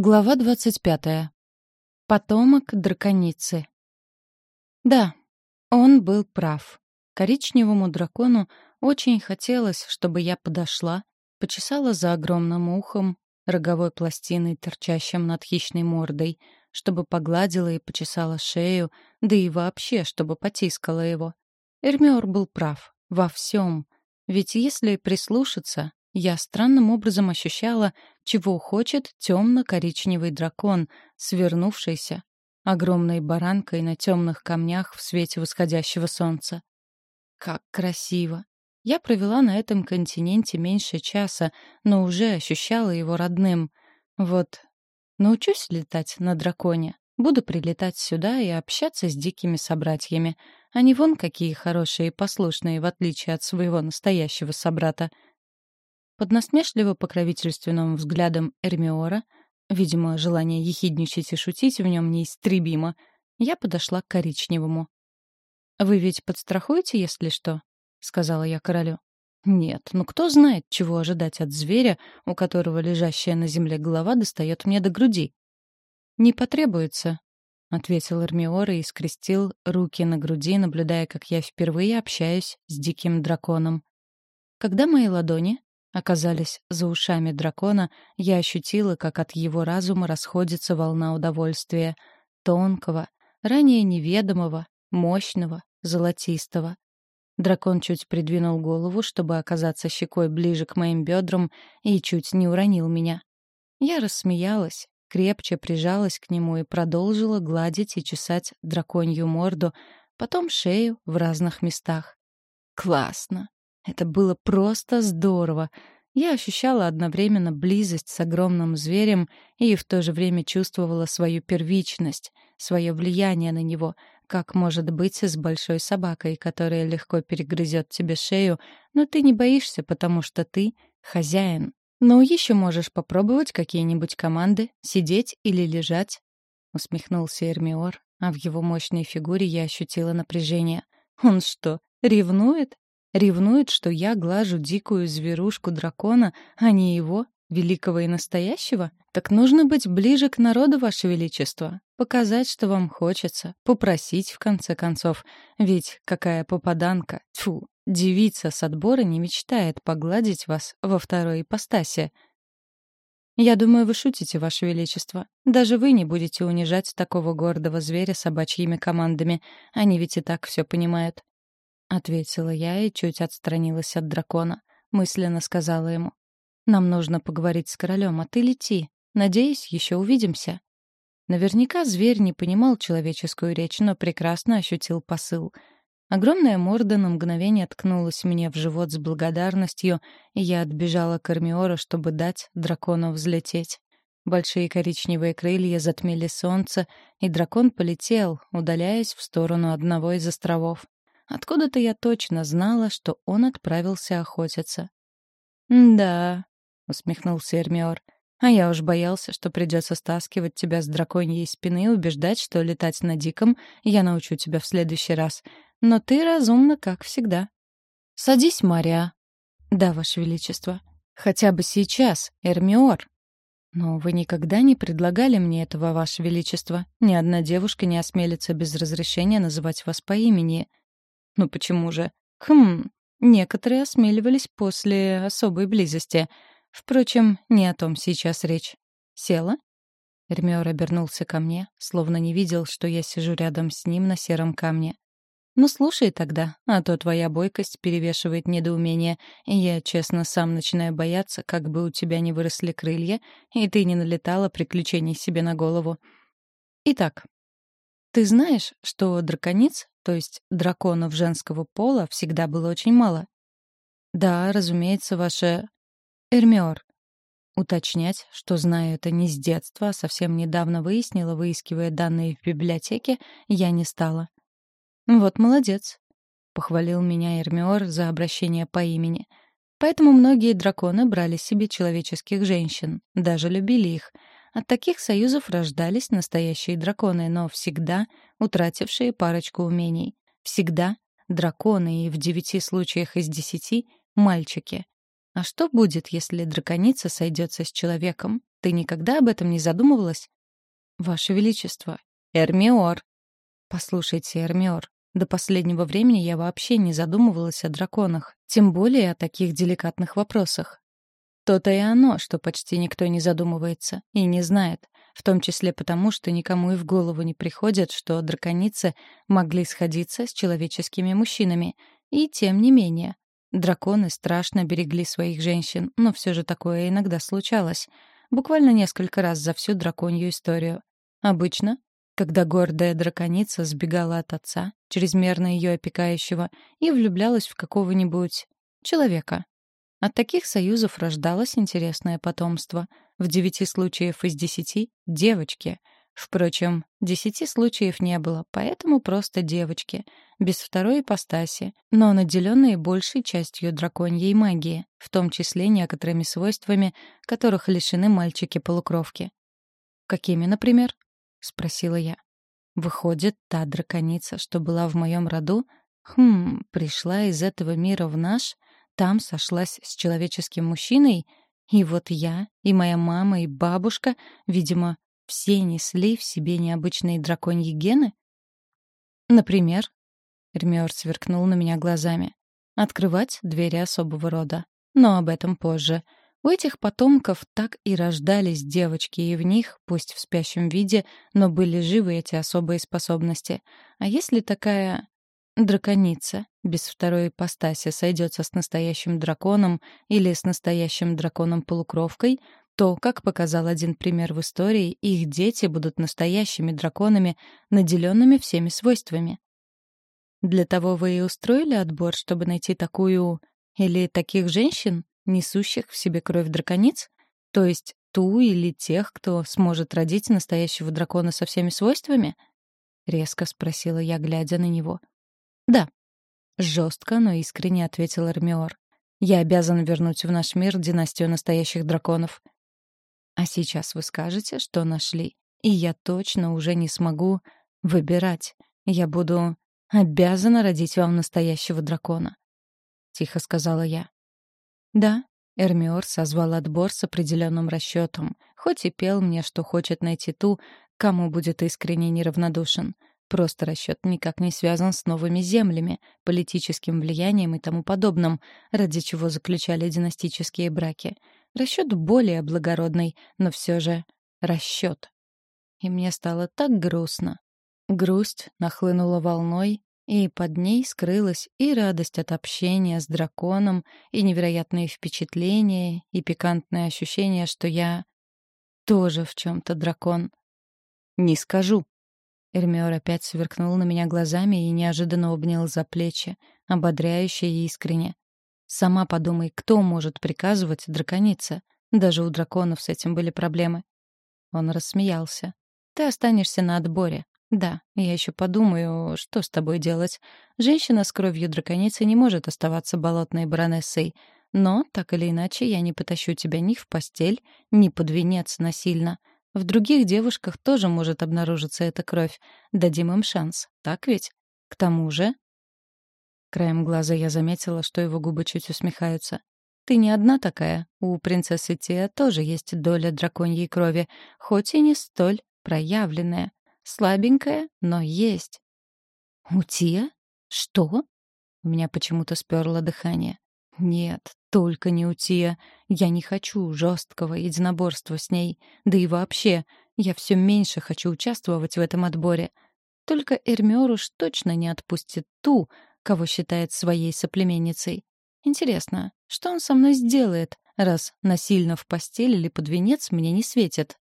Глава двадцать пятая. Потомок драконицы. Да, он был прав. Коричневому дракону очень хотелось, чтобы я подошла, почесала за огромным ухом, роговой пластиной, торчащим над хищной мордой, чтобы погладила и почесала шею, да и вообще, чтобы потискала его. Эрмиор был прав. Во всем. Ведь если прислушаться, я странным образом ощущала, чего хочет темно-коричневый дракон, свернувшийся, огромной баранкой на темных камнях в свете восходящего солнца. Как красиво! Я провела на этом континенте меньше часа, но уже ощущала его родным. Вот, научусь летать на драконе. Буду прилетать сюда и общаться с дикими собратьями. Они вон какие хорошие и послушные, в отличие от своего настоящего собрата — под насмешливо-покровительственным взглядом Эрмиора, видимо, желание ехидничать и шутить в нем неистребимо, я подошла к коричневому. «Вы ведь подстрахуете, если что?» — сказала я королю. «Нет, ну кто знает, чего ожидать от зверя, у которого лежащая на земле голова достает мне до груди?» «Не потребуется», — ответил Эрмиор и скрестил руки на груди, наблюдая, как я впервые общаюсь с диким драконом. Когда мои ладони оказались за ушами дракона, я ощутила, как от его разума расходится волна удовольствия. Тонкого, ранее неведомого, мощного, золотистого. Дракон чуть придвинул голову, чтобы оказаться щекой ближе к моим бедрам, и чуть не уронил меня. Я рассмеялась, крепче прижалась к нему и продолжила гладить и чесать драконью морду, потом шею в разных местах. Классно. Это было просто здорово. Я ощущала одновременно близость с огромным зверем и в то же время чувствовала свою первичность, свое влияние на него, как может быть с большой собакой, которая легко перегрызет тебе шею, но ты не боишься, потому что ты — хозяин. Ну, еще можешь попробовать какие-нибудь команды, сидеть или лежать. Усмехнулся Эрмиор, а в его мощной фигуре я ощутила напряжение. Он что, ревнует? Ревнует, что я глажу дикую зверушку дракона, а не его, великого и настоящего? Так нужно быть ближе к народу, Ваше Величество. Показать, что вам хочется. Попросить, в конце концов. Ведь какая попаданка, тьфу, девица с отбора не мечтает погладить вас во второй ипостаси. Я думаю, вы шутите, Ваше Величество. Даже вы не будете унижать такого гордого зверя собачьими командами. Они ведь и так все понимают. — ответила я и чуть отстранилась от дракона. Мысленно сказала ему. «Нам нужно поговорить с королем, а ты лети. Надеюсь, еще увидимся». Наверняка зверь не понимал человеческую речь, но прекрасно ощутил посыл. Огромная морда на мгновение ткнулась мне в живот с благодарностью, и я отбежала к Армиору, чтобы дать дракону взлететь. Большие коричневые крылья затмили солнце, и дракон полетел, удаляясь в сторону одного из островов. Откуда-то я точно знала, что он отправился охотиться. «Да», — усмехнулся Эрмиор, — «а я уж боялся, что придется стаскивать тебя с драконьей спины и убеждать, что летать на диком я научу тебя в следующий раз. Но ты разумна, как всегда». «Садись, Мария». «Да, Ваше Величество». «Хотя бы сейчас, Эрмиор». «Но вы никогда не предлагали мне этого, Ваше Величество. Ни одна девушка не осмелится без разрешения называть вас по имени. Ну почему же? Хм, некоторые осмеливались после особой близости. Впрочем, не о том сейчас речь. Села? Эрмиор обернулся ко мне, словно не видел, что я сижу рядом с ним на сером камне. «Ну, слушай тогда, а то твоя бойкость перевешивает недоумение, и я, честно, сам начинаю бояться, как бы у тебя не выросли крылья, и ты не налетала приключений себе на голову. Итак, ты знаешь, что дракониц то есть драконов женского пола, всегда было очень мало. Да, разумеется, ваше... Эрмиор. Уточнять, что знаю это не с детства, а совсем недавно выяснила, выискивая данные в библиотеке, я не стала. Вот молодец. Похвалил меня Эрмиор за обращение по имени. Поэтому многие драконы брали себе человеческих женщин, даже любили их — от таких союзов рождались настоящие драконы, но всегда утратившие парочку умений. Всегда драконы и в девяти случаях из десяти — мальчики. А что будет, если драконица сойдется с человеком? Ты никогда об этом не задумывалась?» «Ваше Величество, Эрмиор». «Послушайте, Эрмиор, до последнего времени я вообще не задумывалась о драконах, тем более о таких деликатных вопросах. То-то и оно, что почти никто не задумывается и не знает, в том числе потому, что никому и в голову не приходит, что драконицы могли сходиться с человеческими мужчинами. И тем не менее, драконы страшно берегли своих женщин, но все же такое иногда случалось. Буквально несколько раз за всю драконью историю. Обычно когда гордая драконица сбегала от отца, чрезмерно ее опекающего, и влюблялась в какого-нибудь человека. От таких союзов рождалось интересное потомство. В девяти случаев из десяти — девочки. Впрочем, десяти случаев не было, поэтому просто девочки, без второй ипостаси, но наделенные большей частью драконьей магии, в том числе некоторыми свойствами, которых лишены мальчики-полукровки. Какими, например? — спросила я. «Выходит, та драконица, что была в моем роду, хм, пришла из этого мира в наш, там сошлась с человеческим мужчиной, и вот я, и моя мама, и бабушка, видимо, все несли в себе необычные драконьи гены? Например, Эрмиор сверкнул на меня глазами. Открывать двери особого рода. Но об этом позже. У этих потомков так и рождались девочки, и в них, пусть в спящем виде, но были живы эти особые способности. А если такая драконица без второй ипостаси сойдется с настоящим драконом или с настоящим драконом-полукровкой, то, как показал один пример в истории, их дети будут настоящими драконами, наделенными всеми свойствами. Для того вы и устроили отбор, чтобы найти такую... или таких женщин? несущих в себе кровь дракониц? То есть ту или тех, кто сможет родить настоящего дракона со всеми свойствами? Резко спросила я, глядя на него. Да. Жестко, но искренне ответил Эрмиор. Я обязан вернуть в наш мир династию настоящих драконов. А сейчас вы скажете, что нашли, и я точно уже не смогу выбирать. Я буду обязана родить вам настоящего дракона. Тихо сказала я. Да, Эрмиор созвал отбор с определенным расчетом, хоть и пел мне, что хочет найти ту, кому будет искренне неравнодушен. Просто расчет никак не связан с новыми землями, политическим влиянием и тому подобным, ради чего заключали династические браки. Расчет более благородный, но все же расчет. И мне стало так грустно. Грусть нахлынула волной, и под ней скрылась и радость от общения с драконом, и невероятные впечатления, и пикантное ощущение, что я тоже в чем-то дракон. «Не скажу». Эрмиор опять сверкнул на меня глазами и неожиданно обнял за плечи, ободряюще и искренне. «Сама подумай, кто может приказывать драконице? Даже у драконов с этим были проблемы». Он рассмеялся. «Ты останешься на отборе, да, я еще подумаю, что с тобой делать. Женщина с кровью драконицы не может оставаться болотной баронессой. Но, так или иначе, я не потащу тебя ни в постель, ни под венец насильно. В других девушках тоже может обнаружиться эта кровь. Дадим им шанс, так ведь? К тому же... Краем глаза я заметила, что его губы чуть усмехаются. «Ты не одна такая. У принцессы Тия тоже есть доля драконьей крови, хоть и не столь проявленная. Слабенькая, но есть. «Утия? Что?» У меня почему-то сперло дыхание. «Нет, только не Утия. Я не хочу жесткого единоборства с ней. Да и вообще, я все меньше хочу участвовать в этом отборе. Только Эрмиор точно не отпустит ту, кого считает своей соплеменницей. Интересно, что он со мной сделает, раз насильно в постель или под венец мне не светит?»